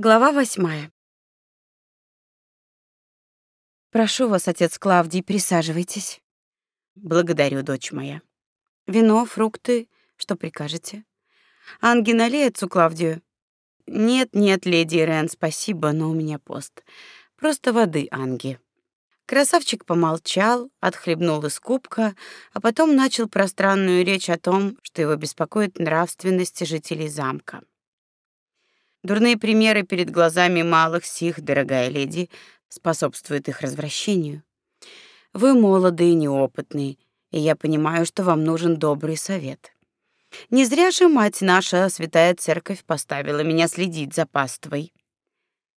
Глава восьмая. Прошу вас, отец Клавдий, присаживайтесь. Благодарю, дочь моя. Вино, фрукты, что прикажете? Анги налей отцу Клавдию. Нет, нет, леди Ирен, спасибо, но у меня пост. Просто воды, Анги. Красавчик помолчал, отхлебнул из кубка, а потом начал пространную речь о том, что его беспокоит нравственность жителей замка. Дурные примеры перед глазами малых сих, дорогая леди, способствуют их развращению. Вы молоды и неопытны, и я понимаю, что вам нужен добрый совет. Не зря же мать наша, святая церковь, поставила меня следить за паствой.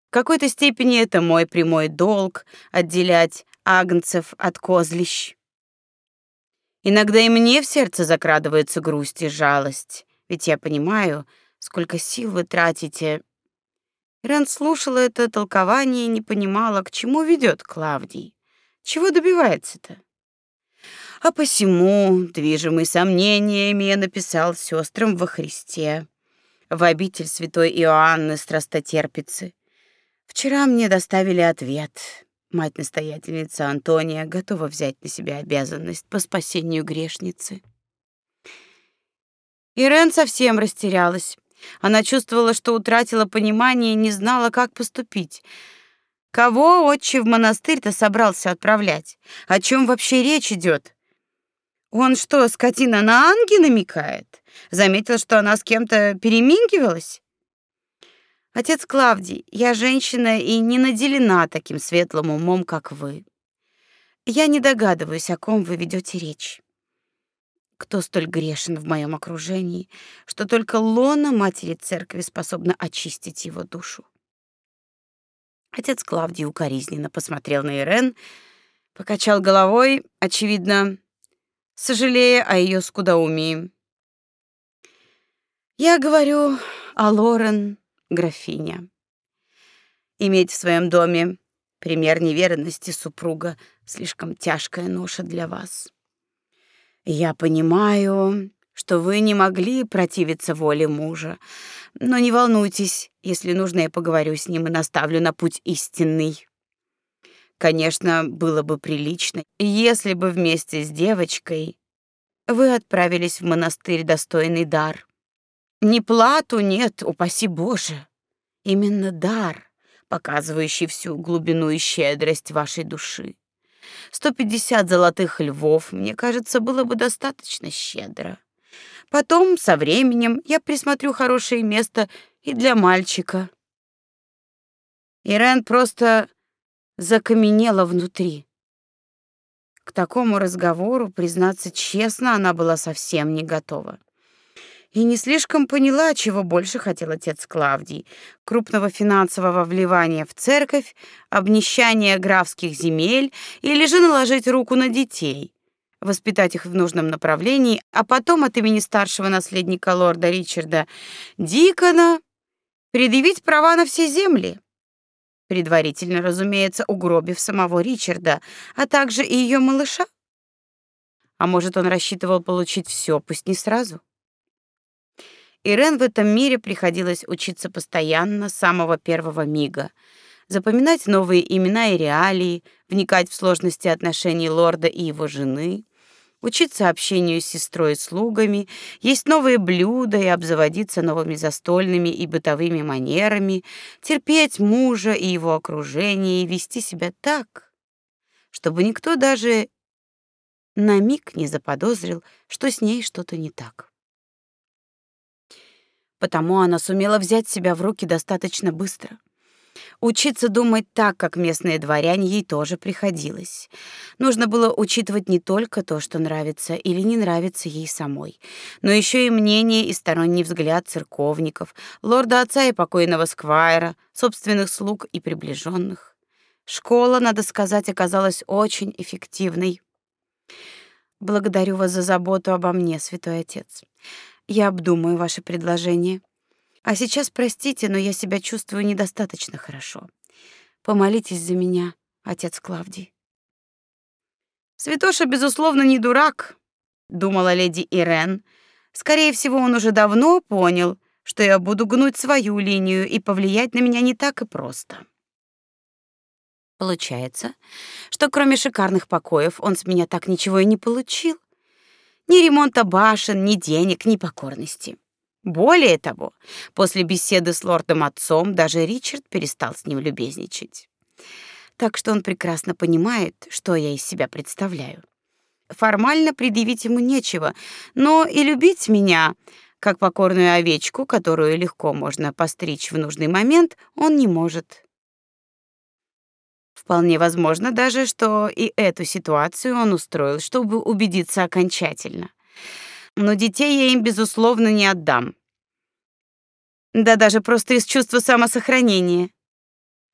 В какой-то степени это мой прямой долг отделять агнцев от козлищ. Иногда и мне в сердце закрадывается грусть и жалость, ведь я понимаю, сколько сил вы тратите. Ирен слушала это толкование и не понимала, к чему ведет Клавдий. Чего добивается-то? А посему, движимый сомнениями, я написал сестрам во Христе, в обитель святой Иоанны Страстотерпицы. Вчера мне доставили ответ. Мать-настоятельница Антония готова взять на себя обязанность по спасению грешницы. Ирен совсем растерялась. Она чувствовала, что утратила понимание и не знала, как поступить. Кого отче в монастырь-то собрался отправлять? О чем вообще речь идет? Он что, скотина на Анги намекает? Заметил, что она с кем-то перемигивалась? Отец Клавдий, я женщина и не наделена таким светлым умом, как вы. Я не догадываюсь, о ком вы ведете речь кто столь грешен в моем окружении, что только лона матери церкви способна очистить его душу. Отец Клавдий укоризненно посмотрел на Ирен, покачал головой, очевидно, сожалея о ее скудоумии. Я говорю о Лорен, графиня. Иметь в своем доме пример неверности супруга слишком тяжкая ноша для вас. Я понимаю, что вы не могли противиться воле мужа, но не волнуйтесь, если нужно, я поговорю с ним и наставлю на путь истинный. Конечно, было бы прилично, если бы вместе с девочкой вы отправились в монастырь достойный дар. Не плату, нет, упаси Боже. Именно дар, показывающий всю глубину и щедрость вашей души. 150 золотых львов, мне кажется, было бы достаточно щедро. Потом, со временем, я присмотрю хорошее место и для мальчика. Ирен просто закаменела внутри. К такому разговору, признаться честно, она была совсем не готова и не слишком поняла, чего больше хотел отец Клавдий: крупного финансового вливания в церковь, обнищания графских земель или же наложить руку на детей, воспитать их в нужном направлении, а потом от имени старшего наследника лорда Ричарда Дикона предъявить права на все земли. Предварительно, разумеется, угробив самого Ричарда, а также и ее малыша. А может, он рассчитывал получить все, пусть не сразу. Ирен в этом мире приходилось учиться постоянно с самого первого мига, запоминать новые имена и реалии, вникать в сложности отношений лорда и его жены, учиться общению с сестрой и слугами, есть новые блюда и обзаводиться новыми застольными и бытовыми манерами, терпеть мужа и его окружение и вести себя так, чтобы никто даже на миг не заподозрил, что с ней что-то не так. Потому она сумела взять себя в руки достаточно быстро. Учиться думать так, как местные дворяне, ей тоже приходилось. Нужно было учитывать не только то, что нравится или не нравится ей самой, но еще и мнение и сторонний взгляд церковников, лорда отца и покойного сквайра, собственных слуг и приближенных. Школа, надо сказать, оказалась очень эффективной. Благодарю вас за заботу обо мне, святой отец. Я обдумаю ваше предложение. А сейчас простите, но я себя чувствую недостаточно хорошо. Помолитесь за меня, отец Клавдий. Святоша, безусловно, не дурак, думала леди Ирен. Скорее всего, он уже давно понял, что я буду гнуть свою линию, и повлиять на меня не так и просто. Получается, что кроме шикарных покоев он с меня так ничего и не получил. Ни ремонта башен, ни денег, ни покорности. Более того, после беседы с лордом-отцом даже Ричард перестал с ним любезничать. Так что он прекрасно понимает, что я из себя представляю. Формально предъявить ему нечего, но и любить меня, как покорную овечку, которую легко можно постричь в нужный момент, он не может. Вполне возможно даже, что и эту ситуацию он устроил, чтобы убедиться окончательно. Но детей я им безусловно не отдам. Да даже просто из чувства самосохранения.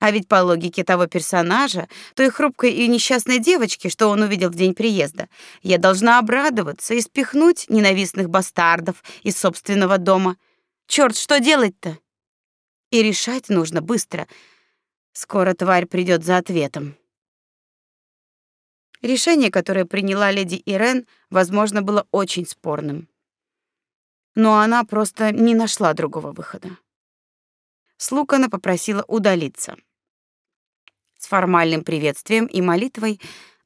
А ведь по логике того персонажа, той хрупкой и несчастной девочки, что он увидел в день приезда, я должна обрадоваться и спихнуть ненавистных бастардов из собственного дома. Черт, что делать-то? И решать нужно быстро — Скоро тварь придет за ответом. Решение, которое приняла леди Ирен, возможно, было очень спорным. Но она просто не нашла другого выхода. Слукана попросила удалиться. С формальным приветствием и молитвой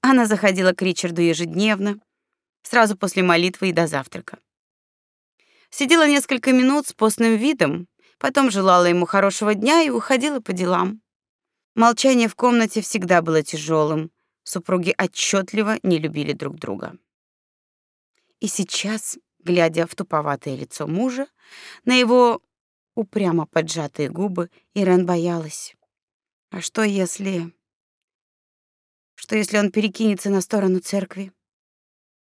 она заходила к Ричарду ежедневно, сразу после молитвы и до завтрака. Сидела несколько минут с постным видом, потом желала ему хорошего дня и уходила по делам. Молчание в комнате всегда было тяжелым. Супруги отчетливо не любили друг друга. И сейчас, глядя в туповатое лицо мужа, на его упрямо поджатые губы, Ирен боялась. А что если что если он перекинется на сторону церкви?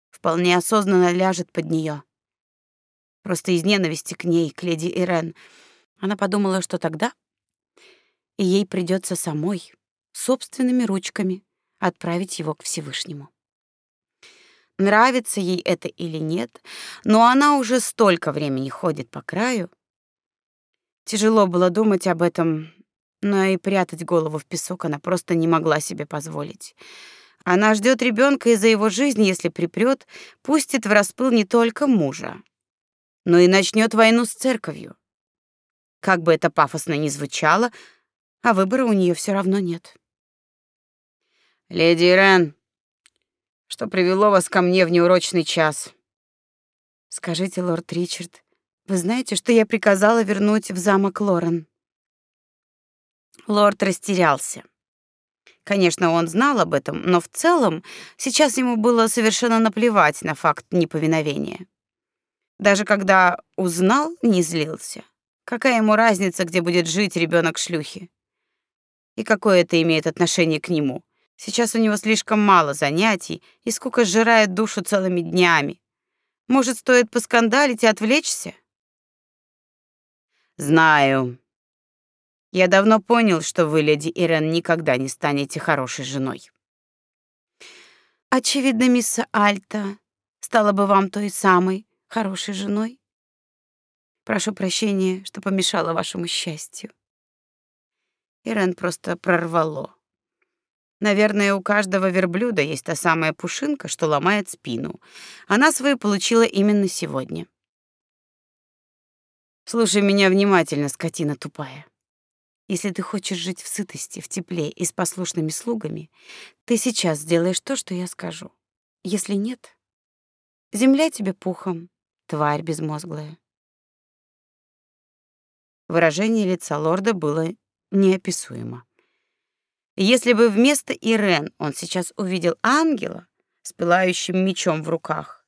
Вполне осознанно ляжет под нее. Просто из ненависти к ней, к леди Ирен. Она подумала, что тогда и ей придется самой, собственными ручками, отправить его к Всевышнему. Нравится ей это или нет, но она уже столько времени ходит по краю. Тяжело было думать об этом, но и прятать голову в песок она просто не могла себе позволить. Она ждет ребенка и за его жизнь, если припрет, пустит в распыл не только мужа, но и начнет войну с церковью. Как бы это пафосно ни звучало, а выбора у нее все равно нет. Леди Ирен, что привело вас ко мне в неурочный час? Скажите, лорд Ричард, вы знаете, что я приказала вернуть в замок Лорен? Лорд растерялся. Конечно, он знал об этом, но в целом сейчас ему было совершенно наплевать на факт неповиновения. Даже когда узнал, не злился. Какая ему разница, где будет жить ребенок шлюхи? И какое это имеет отношение к нему? Сейчас у него слишком мало занятий, и скука сжирает душу целыми днями. Может, стоит поскандалить и отвлечься? Знаю. Я давно понял, что вы, леди Ирен, никогда не станете хорошей женой. Очевидно, мисс Альта стала бы вам той самой хорошей женой. Прошу прощения, что помешала вашему счастью. Ирен просто прорвало. Наверное, у каждого верблюда есть та самая пушинка, что ломает спину. Она свою получила именно сегодня. Слушай меня внимательно, скотина тупая. Если ты хочешь жить в сытости, в тепле и с послушными слугами, ты сейчас сделаешь то, что я скажу. Если нет, земля тебе пухом, тварь безмозглая. Выражение лица лорда было неописуемо. Если бы вместо Ирен он сейчас увидел ангела с пылающим мечом в руках,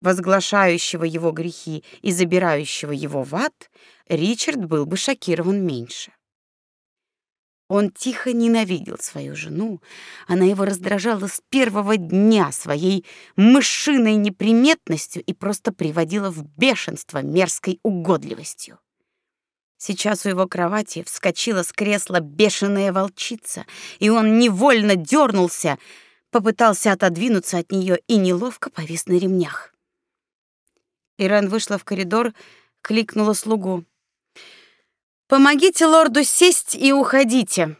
возглашающего его грехи и забирающего его в ад, Ричард был бы шокирован меньше. Он тихо ненавидел свою жену, она его раздражала с первого дня своей мышиной неприметностью и просто приводила в бешенство мерзкой угодливостью. Сейчас у его кровати вскочила с кресла бешеная волчица, и он невольно дернулся, попытался отодвинуться от нее и неловко повис на ремнях. Ирен вышла в коридор, кликнула слугу. «Помогите лорду сесть и уходите!»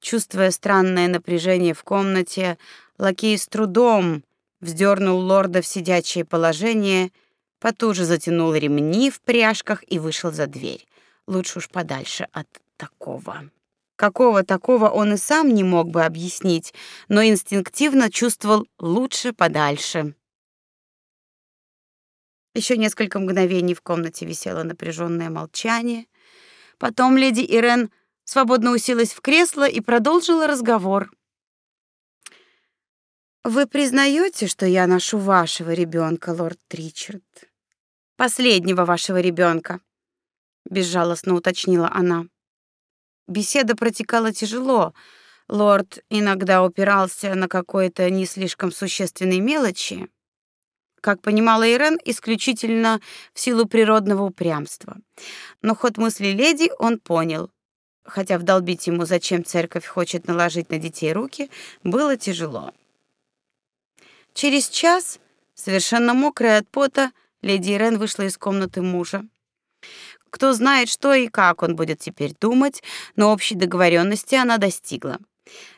Чувствуя странное напряжение в комнате, лакей с трудом вздернул лорда в сидячее положение, потуже затянул ремни в пряжках и вышел за дверь. Лучше уж подальше от такого. Какого такого он и сам не мог бы объяснить, но инстинктивно чувствовал лучше подальше. Еще несколько мгновений в комнате висело напряженное молчание. Потом леди Ирен свободно уселась в кресло и продолжила разговор. Вы признаете, что я ношу вашего ребенка, лорд Тричард? Последнего вашего ребенка, безжалостно уточнила она. Беседа протекала тяжело. Лорд иногда упирался на какой-то не слишком существенной мелочи, как понимала Ирен, исключительно в силу природного упрямства. Но ход мысли леди он понял. Хотя вдолбить ему, зачем церковь хочет наложить на детей руки, было тяжело. Через час, совершенно мокрая от пота, леди Ирен вышла из комнаты мужа. Кто знает, что и как он будет теперь думать, но общей договоренности она достигла.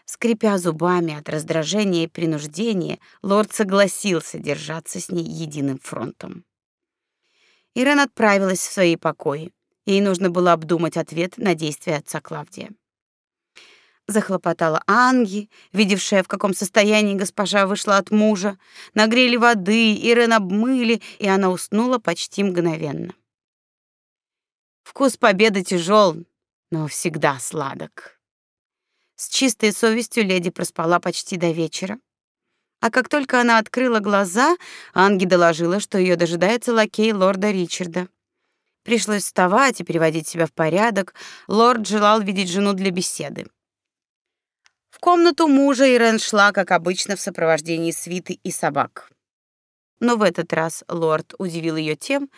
Скрипя зубами от раздражения и принуждения, лорд согласился держаться с ней единым фронтом. Ирен отправилась в свои покои. Ей нужно было обдумать ответ на действия отца Клавдия. Захлопотала Анги, видевшая, в каком состоянии госпожа вышла от мужа. Нагрели воды, Ирен обмыли, и она уснула почти мгновенно. Вкус победы тяжел, но всегда сладок. С чистой совестью леди проспала почти до вечера. А как только она открыла глаза, Анги доложила, что ее дожидается лакей лорда Ричарда. Пришлось вставать и приводить себя в порядок. Лорд желал видеть жену для беседы. Комнату мужа Ирен шла, как обычно, в сопровождении свиты и собак. Но в этот раз лорд удивил ее тем,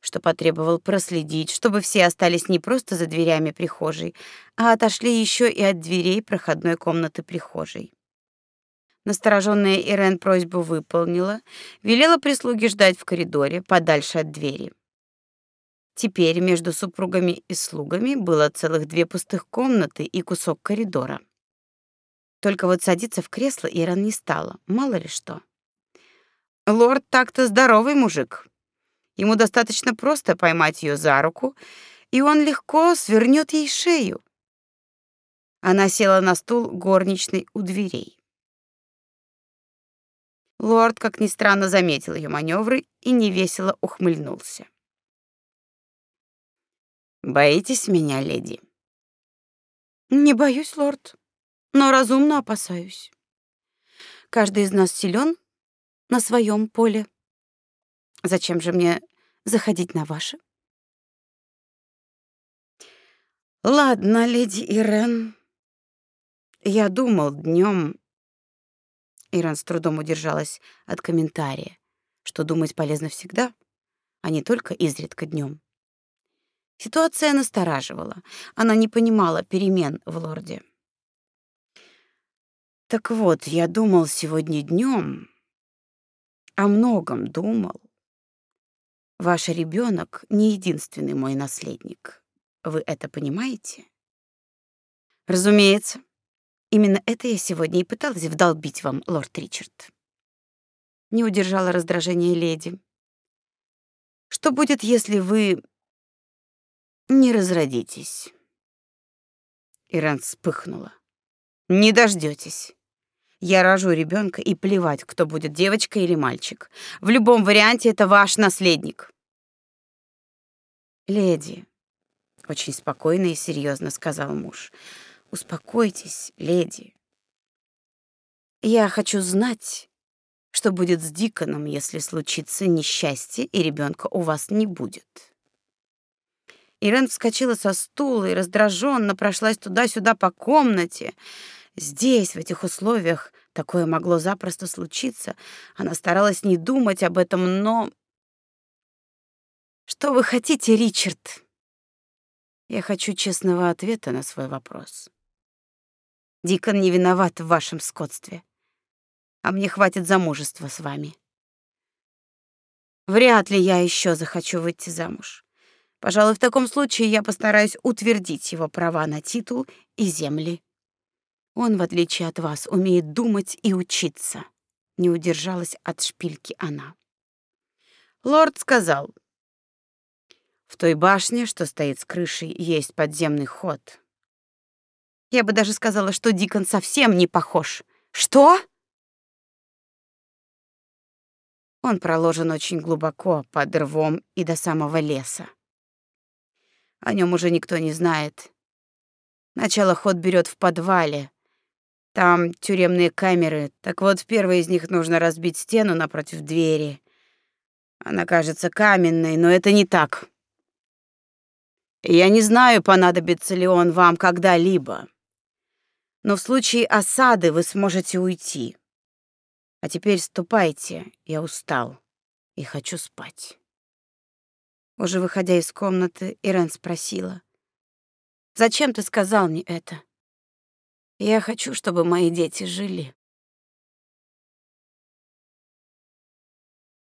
что потребовал проследить, чтобы все остались не просто за дверями прихожей, а отошли еще и от дверей проходной комнаты прихожей. Настороженная Ирен просьбу выполнила, велела прислуге ждать в коридоре, подальше от двери. Теперь между супругами и слугами было целых две пустых комнаты и кусок коридора. Только вот садиться в кресло Ирен не стала, мало ли что. Лорд так-то здоровый мужик, Ему достаточно просто поймать ее за руку, и он легко свернет ей шею. Она села на стул горничной у дверей. Лорд, как ни странно, заметил ее маневры и невесело ухмыльнулся. Боитесь меня, леди? Не боюсь, лорд, но разумно опасаюсь. Каждый из нас силен на своем поле. Зачем же мне заходить на ваше? Ладно, леди Ирен. Я думал днем. Ирен с трудом удержалась от комментария, что думать полезно всегда, а не только изредка днем. Ситуация настораживала. Она не понимала перемен в лорде. Так вот, я думал сегодня днем, о многом думал. Ваш ребенок не единственный мой наследник. Вы это понимаете? Разумеется. Именно это я сегодня и пыталась вдолбить вам, лорд Ричард. Не удержала раздражения леди. Что будет, если вы не разродитесь? Иран вспыхнула. Не дождётесь. Я рожу ребенка, и плевать, кто будет, девочка или мальчик. В любом варианте это ваш наследник. Леди, очень спокойно и серьезно сказал муж. Успокойтесь, леди. Я хочу знать, что будет с Диконом, если случится несчастье и ребенка у вас не будет. Ирен вскочила со стула и раздраженно прошлась туда-сюда по комнате. Здесь, в этих условиях, такое могло запросто случиться. Она старалась не думать об этом, но Что вы хотите, Ричард? Я хочу честного ответа на свой вопрос. Дикон не виноват в вашем скотстве. А мне хватит замужества с вами. Вряд ли я еще захочу выйти замуж. Пожалуй, в таком случае я постараюсь утвердить его права на титул и земли. Он, в отличие от вас, умеет думать и учиться. Не удержалась от шпильки она. Лорд сказал: "В той башне, что стоит с крышей, есть подземный ход. Я бы даже сказала, что Дикон совсем не похож. Что? Он проложен очень глубоко, под рвом и до самого леса. О нем уже никто не знает. Начало ход берет в подвале. Там тюремные камеры. Так вот, в первой из них нужно разбить стену напротив двери. Она кажется каменной, но это не так. Я не знаю, понадобится ли он вам когда-либо. Но в случае осады вы сможете уйти. А теперь ступайте, я устал и хочу спать. Уже выходя из комнаты, Ирен спросила: "Зачем ты сказал мне это?" "Я хочу, чтобы мои дети жили",